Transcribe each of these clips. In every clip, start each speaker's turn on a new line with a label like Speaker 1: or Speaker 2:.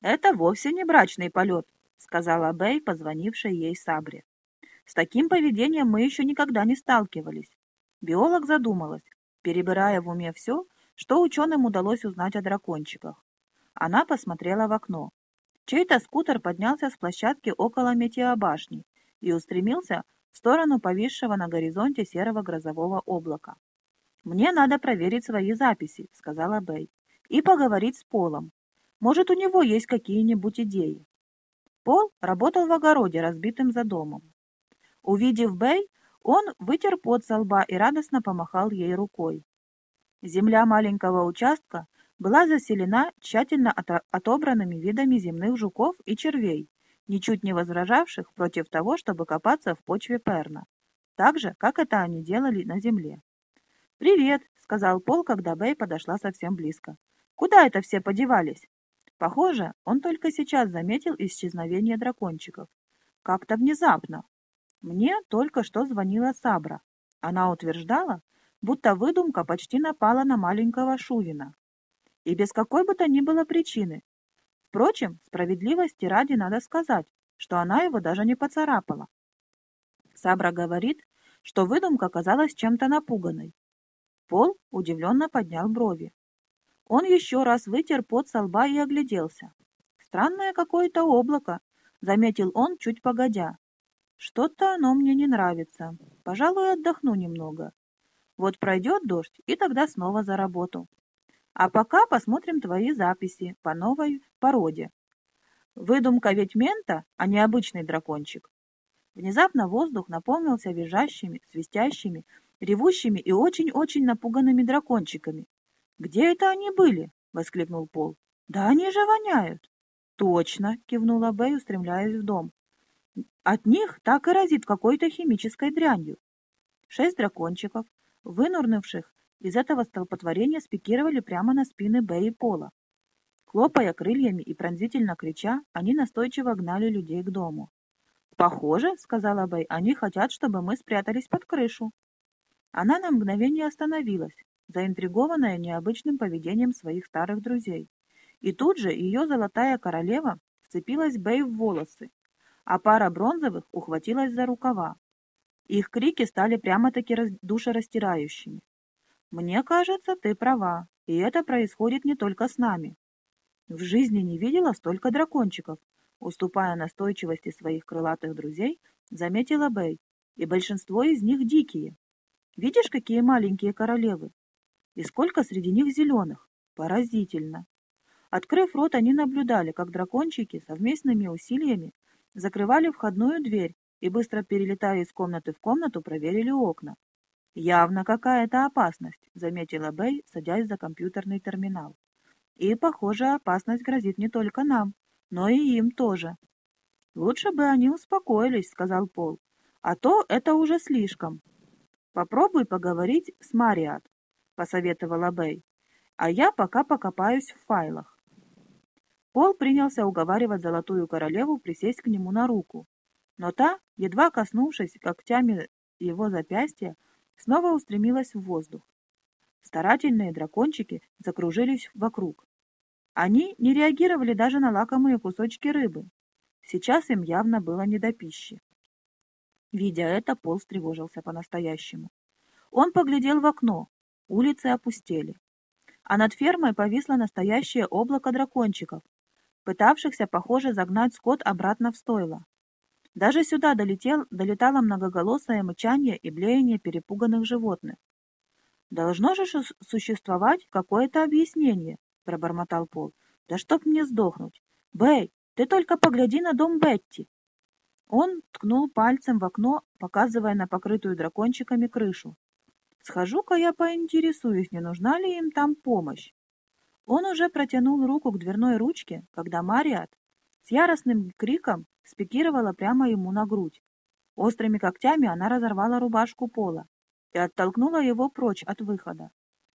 Speaker 1: «Это вовсе не брачный полет», — сказала Бэй, позвонившая ей Сабре. «С таким поведением мы еще никогда не сталкивались». Биолог задумалась, перебирая в уме все, что ученым удалось узнать о дракончиках. Она посмотрела в окно. Чей-то скутер поднялся с площадки около метеобашни и устремился в сторону повисшего на горизонте серого грозового облака. «Мне надо проверить свои записи», — сказала Бэй, — «и поговорить с Полом. Может, у него есть какие-нибудь идеи». Пол работал в огороде, разбитым за домом. Увидев Бэй, он вытер пот со лба и радостно помахал ей рукой. Земля маленького участка была заселена тщательно отобранными видами земных жуков и червей, ничуть не возражавших против того, чтобы копаться в почве перна, так же, как это они делали на земле. «Привет», — сказал Пол, когда Бэй подошла совсем близко. «Куда это все подевались?» Похоже, он только сейчас заметил исчезновение дракончиков. Как-то внезапно. Мне только что звонила Сабра. Она утверждала, будто выдумка почти напала на маленького Шувина. И без какой бы то ни было причины. Впрочем, справедливости ради надо сказать, что она его даже не поцарапала. Сабра говорит, что выдумка оказалась чем-то напуганной, Пол удивленно поднял брови. Он еще раз вытер пот со лба и огляделся. «Странное какое-то облако», — заметил он чуть погодя. «Что-то оно мне не нравится. Пожалуй, отдохну немного. Вот пройдет дождь, и тогда снова за работу. А пока посмотрим твои записи по новой породе. Выдумка ведь мента, а не обычный дракончик». Внезапно воздух наполнился визжащими, свистящими, ревущими и очень-очень напуганными дракончиками. «Где это они были?» — воскликнул Пол. «Да они же воняют!» «Точно!» — кивнула Бэй, устремляясь в дом. «От них так и разит какой-то химической дрянью». Шесть дракончиков, вынурнувших из этого столпотворения, спикировали прямо на спины Бэй и Пола. Хлопая крыльями и пронзительно крича, они настойчиво гнали людей к дому. «Похоже, — сказала Бэй, — они хотят, чтобы мы спрятались под крышу». Она на мгновение остановилась, заинтригованная необычным поведением своих старых друзей. И тут же ее золотая королева вцепилась Бэй в волосы, а пара бронзовых ухватилась за рукава. Их крики стали прямо-таки душерастирающими. «Мне кажется, ты права, и это происходит не только с нами. В жизни не видела столько дракончиков», уступая настойчивости своих крылатых друзей, заметила Бэй, и большинство из них дикие, Видишь, какие маленькие королевы? И сколько среди них зеленых? Поразительно. Открыв рот, они наблюдали, как дракончики совместными усилиями закрывали входную дверь и, быстро перелетая из комнаты в комнату, проверили окна. «Явно какая-то опасность», — заметила Бэй, садясь за компьютерный терминал. «И, похоже, опасность грозит не только нам, но и им тоже». «Лучше бы они успокоились», — сказал Пол. «А то это уже слишком. «Попробуй поговорить с Мариат», — посоветовала Бэй, «а я пока покопаюсь в файлах». Пол принялся уговаривать Золотую Королеву присесть к нему на руку, но та, едва коснувшись когтями его запястья, снова устремилась в воздух. Старательные дракончики закружились вокруг. Они не реагировали даже на лакомые кусочки рыбы. Сейчас им явно было не до пищи. Видя это, Пол встревожился по-настоящему. Он поглядел в окно. Улицы опустели. А над фермой повисло настоящее облако дракончиков, пытавшихся, похоже, загнать скот обратно в стойло. Даже сюда долетел, долетало многоголосое мычание и блеяние перепуганных животных. «Должно же существовать какое-то объяснение», — пробормотал Пол. «Да чтоб мне сдохнуть! Бэй, ты только погляди на дом Бетти!» Он ткнул пальцем в окно, показывая на покрытую дракончиками крышу. «Схожу-ка я поинтересуюсь, не нужна ли им там помощь». Он уже протянул руку к дверной ручке, когда Мариат с яростным криком спикировала прямо ему на грудь. Острыми когтями она разорвала рубашку пола и оттолкнула его прочь от выхода.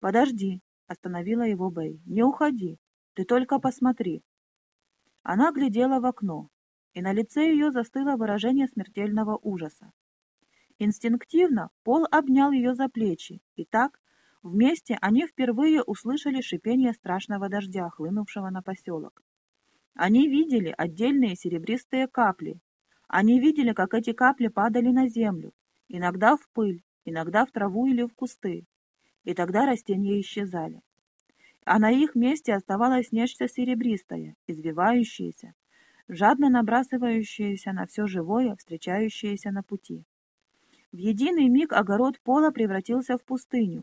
Speaker 1: «Подожди», — остановила его Бэй, — «не уходи, ты только посмотри». Она глядела в окно и на лице ее застыло выражение смертельного ужаса. Инстинктивно Пол обнял ее за плечи, и так, вместе они впервые услышали шипение страшного дождя, хлынувшего на поселок. Они видели отдельные серебристые капли. Они видели, как эти капли падали на землю, иногда в пыль, иногда в траву или в кусты. И тогда растения исчезали. А на их месте оставалось нечто серебристое, извивающееся, жадно набрасывающееся на все живое, встречающееся на пути. В единый миг огород пола превратился в пустыню.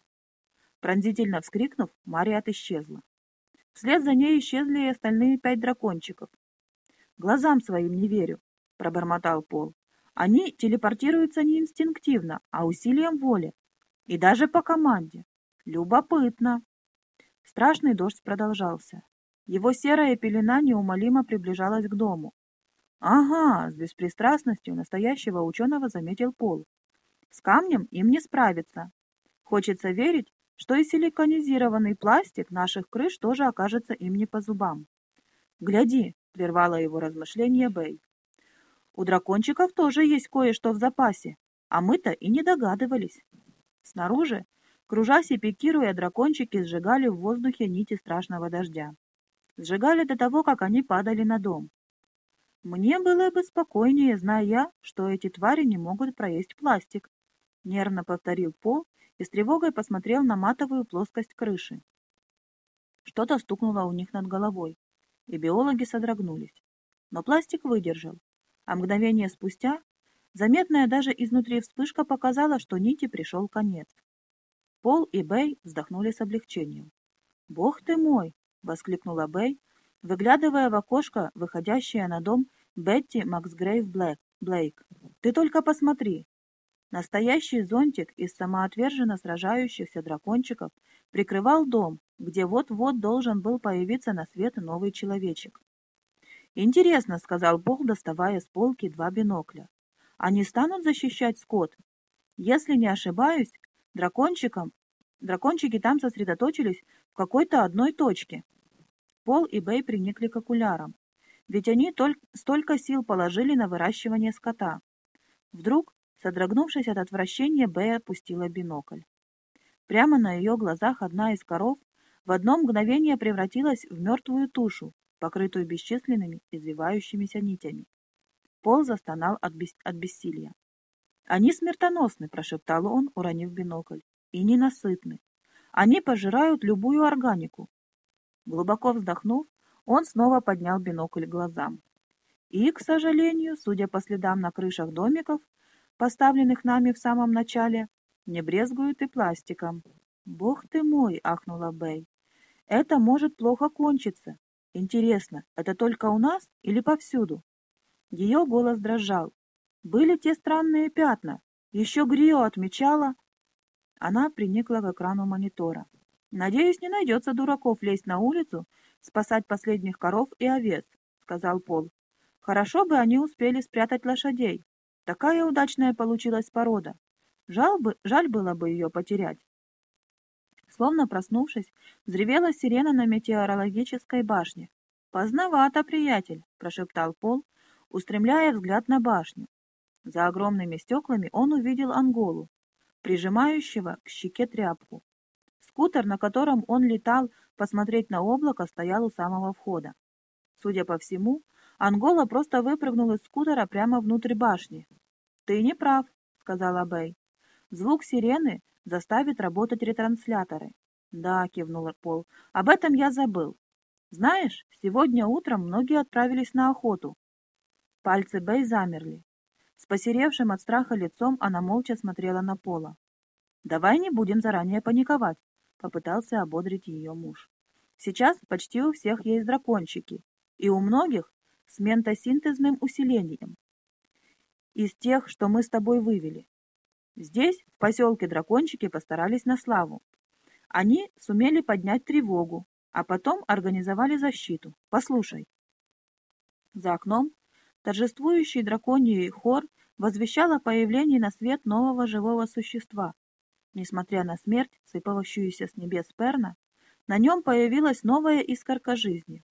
Speaker 1: Пронзительно вскрикнув, Мариат исчезла. Вслед за ней исчезли и остальные пять дракончиков. «Глазам своим не верю», — пробормотал Пол. «Они телепортируются не инстинктивно, а усилием воли. И даже по команде. Любопытно». Страшный дождь продолжался. Его серая пелена неумолимо приближалась к дому. «Ага», — с беспристрастностью настоящего ученого заметил Пол. «С камнем им не справиться. Хочется верить, что и силиконизированный пластик наших крыш тоже окажется им не по зубам. «Гляди», — прервала его размышление Бэй. «У дракончиков тоже есть кое-что в запасе, а мы-то и не догадывались». Снаружи, кружась и пикируя, дракончики сжигали в воздухе нити страшного дождя. Сжигали до того, как они падали на дом. Мне было бы спокойнее, зная что эти твари не могут проесть пластик, — нервно повторил Пол и с тревогой посмотрел на матовую плоскость крыши. Что-то стукнуло у них над головой, и биологи содрогнулись. Но пластик выдержал, а мгновение спустя заметная даже изнутри вспышка показала, что нити пришел конец. Пол и Бэй вздохнули с облегчением. «Бог ты мой!» — воскликнула Бэй, выглядывая в окошко, выходящее на дом Бетти Максгрейв Блейк. «Ты только посмотри! Настоящий зонтик из самоотверженно сражающихся дракончиков прикрывал дом, где вот-вот должен был появиться на свет новый человечек. «Интересно», — сказал Бог, доставая с полки два бинокля. «Они станут защищать скот? Если не ошибаюсь, дракончикам, дракончики там сосредоточились в какой-то одной точке». Пол и Бэй приникли к окулярам, ведь они только столько сил положили на выращивание скота. Вдруг Содрогнувшись от отвращения, Бэй опустила бинокль. Прямо на ее глазах одна из коров в одно мгновение превратилась в мертвую тушу, покрытую бесчисленными извивающимися нитями. Пол застонал от, бес... от бессилия. «Они смертоносны», — прошептал он, уронив бинокль, — «и ненасытны. Они пожирают любую органику». Глубоко вздохнув, он снова поднял бинокль глазам. И, к сожалению, судя по следам на крышах домиков, поставленных нами в самом начале, не брезгуют и пластиком. «Бог ты мой!» — ахнула Бэй. «Это может плохо кончиться. Интересно, это только у нас или повсюду?» Ее голос дрожал. «Были те странные пятна. Еще Грио отмечала...» Она приникла к экрану монитора. «Надеюсь, не найдется дураков лезть на улицу, спасать последних коров и овец», — сказал Пол. «Хорошо бы они успели спрятать лошадей. Такая удачная получилась порода. Жаль, бы, жаль было бы ее потерять. Словно проснувшись, взревела сирена на метеорологической башне. «Поздновато, приятель!» – прошептал Пол, устремляя взгляд на башню. За огромными стеклами он увидел Анголу, прижимающего к щеке тряпку. Скутер, на котором он летал посмотреть на облако, стоял у самого входа. Судя по всему, Ангола просто выпрыгнул из скутера прямо внутрь башни. «Ты не прав», — сказала Бэй. «Звук сирены заставит работать ретрансляторы». «Да», — кивнул Пол, — «об этом я забыл. Знаешь, сегодня утром многие отправились на охоту». Пальцы Бэй замерли. С посеревшим от страха лицом она молча смотрела на Пола. «Давай не будем заранее паниковать», — попытался ободрить ее муж. «Сейчас почти у всех есть дракончики, и у многих с ментосинтезным усилением. Из тех, что мы с тобой вывели. Здесь, в поселке Дракончики, постарались на славу. Они сумели поднять тревогу, а потом организовали защиту. Послушай. За окном торжествующий драконий хор возвещал о появлении на свет нового живого существа. Несмотря на смерть, сыпавшуюся с небес Перна, на нем появилась новая искорка жизни.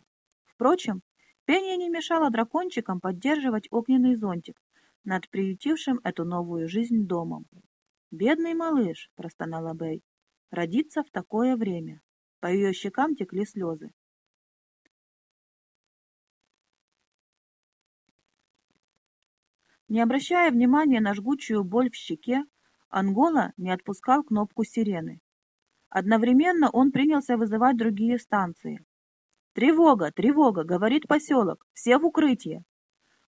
Speaker 1: Впрочем, Пение не мешало дракончикам поддерживать огненный зонтик над приютившим эту новую жизнь домом. «Бедный малыш», — простонала Бэй, — «родиться в такое время». По ее щекам текли слезы. Не обращая внимания на жгучую боль в щеке, Ангола не отпускал кнопку сирены. Одновременно он принялся вызывать другие станции. «Тревога! Тревога!» — говорит поселок. «Все в укрытие!»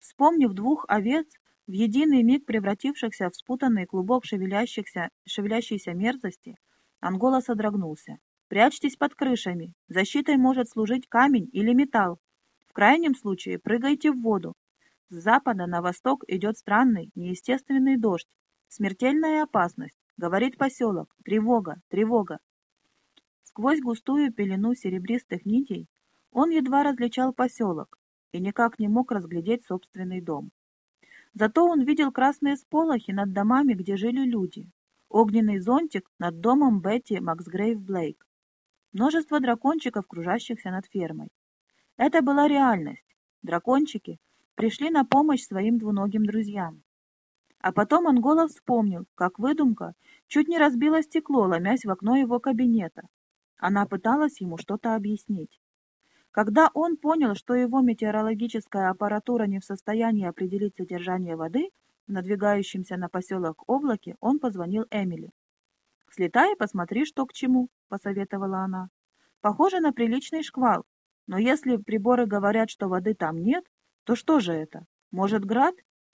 Speaker 1: Вспомнив двух овец, в единый миг превратившихся в спутанный клубок шевелящихся, шевелящейся мерзости, Ангола содрогнулся. «Прячьтесь под крышами. Защитой может служить камень или металл. В крайнем случае прыгайте в воду. С запада на восток идет странный, неестественный дождь. Смертельная опасность. Говорит поселок. Тревога, тревога. Сквозь густую пелену серебристых нитей он едва различал поселок и никак не мог разглядеть собственный дом. Зато он видел красные сполохи над домами, где жили люди, огненный зонтик над домом Бетти Максгрейв Блейк, множество дракончиков, кружащихся над фермой. Это была реальность. Дракончики пришли на помощь своим двуногим друзьям. А потом Ангола вспомнил, как выдумка чуть не разбила стекло, ломясь в окно его кабинета. Она пыталась ему что-то объяснить. Когда он понял, что его метеорологическая аппаратура не в состоянии определить содержание воды в надвигающемся на поселок облаке, он позвонил Эмили. «Слетай и посмотри, что к чему», — посоветовала она. «Похоже на приличный шквал, но если приборы говорят, что воды там нет, то что же это? Может, град?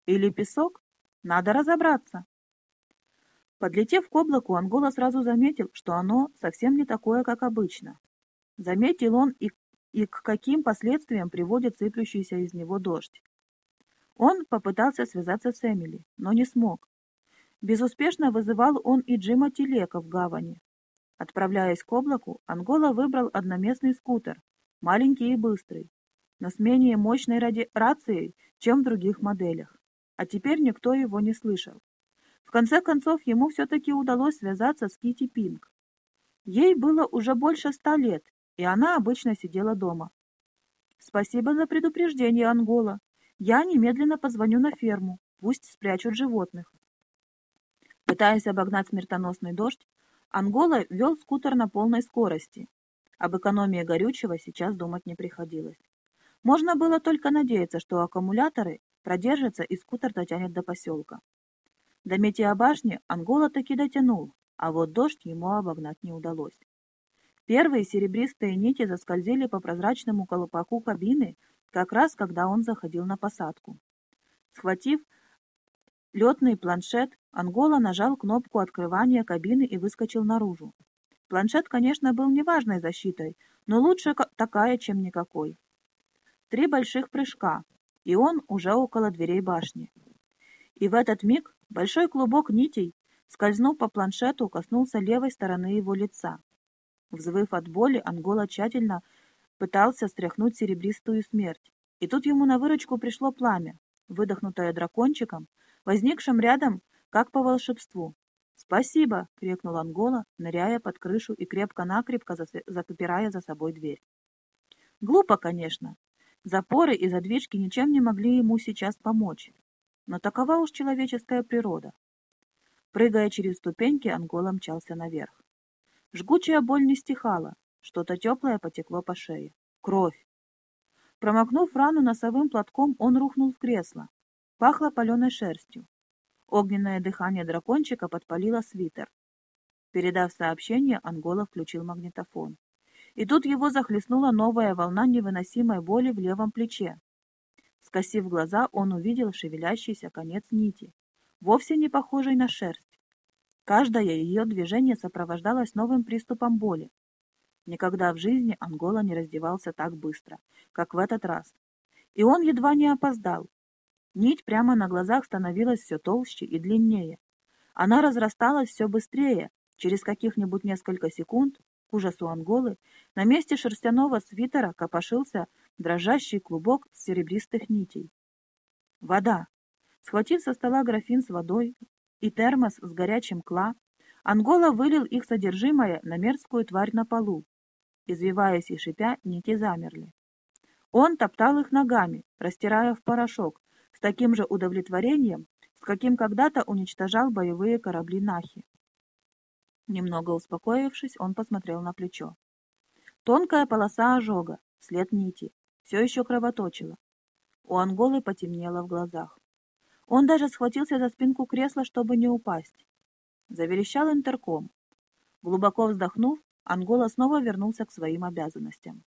Speaker 1: Или песок? Надо разобраться». Подлетев к облаку, Ангола сразу заметил, что оно совсем не такое, как обычно. Заметил он и и к каким последствиям приводит сыплющийся из него дождь. Он попытался связаться с Эмили, но не смог. Безуспешно вызывал он и Джима Телека в гавани. Отправляясь к облаку, Ангола выбрал одноместный скутер, маленький и быстрый, но с менее мощной ради... рацией, чем в других моделях. А теперь никто его не слышал. В конце концов, ему все-таки удалось связаться с Кити Пинк. Ей было уже больше ста лет, и она обычно сидела дома. «Спасибо за предупреждение, Ангола. Я немедленно позвоню на ферму. Пусть спрячут животных». Пытаясь обогнать смертоносный дождь, Ангола вел скутер на полной скорости. Об экономии горючего сейчас думать не приходилось. Можно было только надеяться, что аккумуляторы продержатся и скутер дотянет до поселка. До метеобашни Ангола таки дотянул, а вот дождь ему обогнать не удалось. Первые серебристые нити заскользили по прозрачному колпаку кабины, как раз когда он заходил на посадку. Схватив летный планшет, Ангола нажал кнопку открывания кабины и выскочил наружу. Планшет, конечно, был неважной защитой, но лучше такая, чем никакой. Три больших прыжка, и он уже около дверей башни. И в этот миг большой клубок нитей, скользнув по планшету, коснулся левой стороны его лица. Взвыв от боли, Ангола тщательно пытался стряхнуть серебристую смерть. И тут ему на выручку пришло пламя, выдохнутое дракончиком, возникшим рядом, как по волшебству. «Спасибо!» — крикнул Ангола, ныряя под крышу и крепко-накрепко запирая за собой дверь. Глупо, конечно. Запоры и задвижки ничем не могли ему сейчас помочь. Но такова уж человеческая природа. Прыгая через ступеньки, Ангола мчался наверх. Жгучая боль не стихала, что-то теплое потекло по шее. Кровь. Промокнув рану носовым платком, он рухнул в кресло. Пахло паленой шерстью. Огненное дыхание дракончика подпалило свитер. Передав сообщение, Ангола включил магнитофон. И тут его захлестнула новая волна невыносимой боли в левом плече. Скосив глаза, он увидел шевелящийся конец нити, вовсе не похожий на шерсть. Каждое ее движение сопровождалось новым приступом боли. Никогда в жизни Ангола не раздевался так быстро, как в этот раз. И он едва не опоздал. Нить прямо на глазах становилась все толще и длиннее. Она разрасталась все быстрее. Через каких-нибудь несколько секунд, к ужасу Анголы, на месте шерстяного свитера копошился дрожащий клубок серебристых нитей. Вода. Схватив со стола графин с водой, и термос с горячим кла, Ангола вылил их содержимое на мерзкую тварь на полу. Извиваясь и шипя, нити замерли. Он топтал их ногами, растирая в порошок, с таким же удовлетворением, с каким когда-то уничтожал боевые корабли Нахи. Немного успокоившись, он посмотрел на плечо. Тонкая полоса ожога, след нити, все еще кровоточила. У Анголы потемнело в глазах. Он даже схватился за спинку кресла, чтобы не упасть. Заверещал интерком. Глубоко вздохнув, Ангола снова вернулся к своим обязанностям.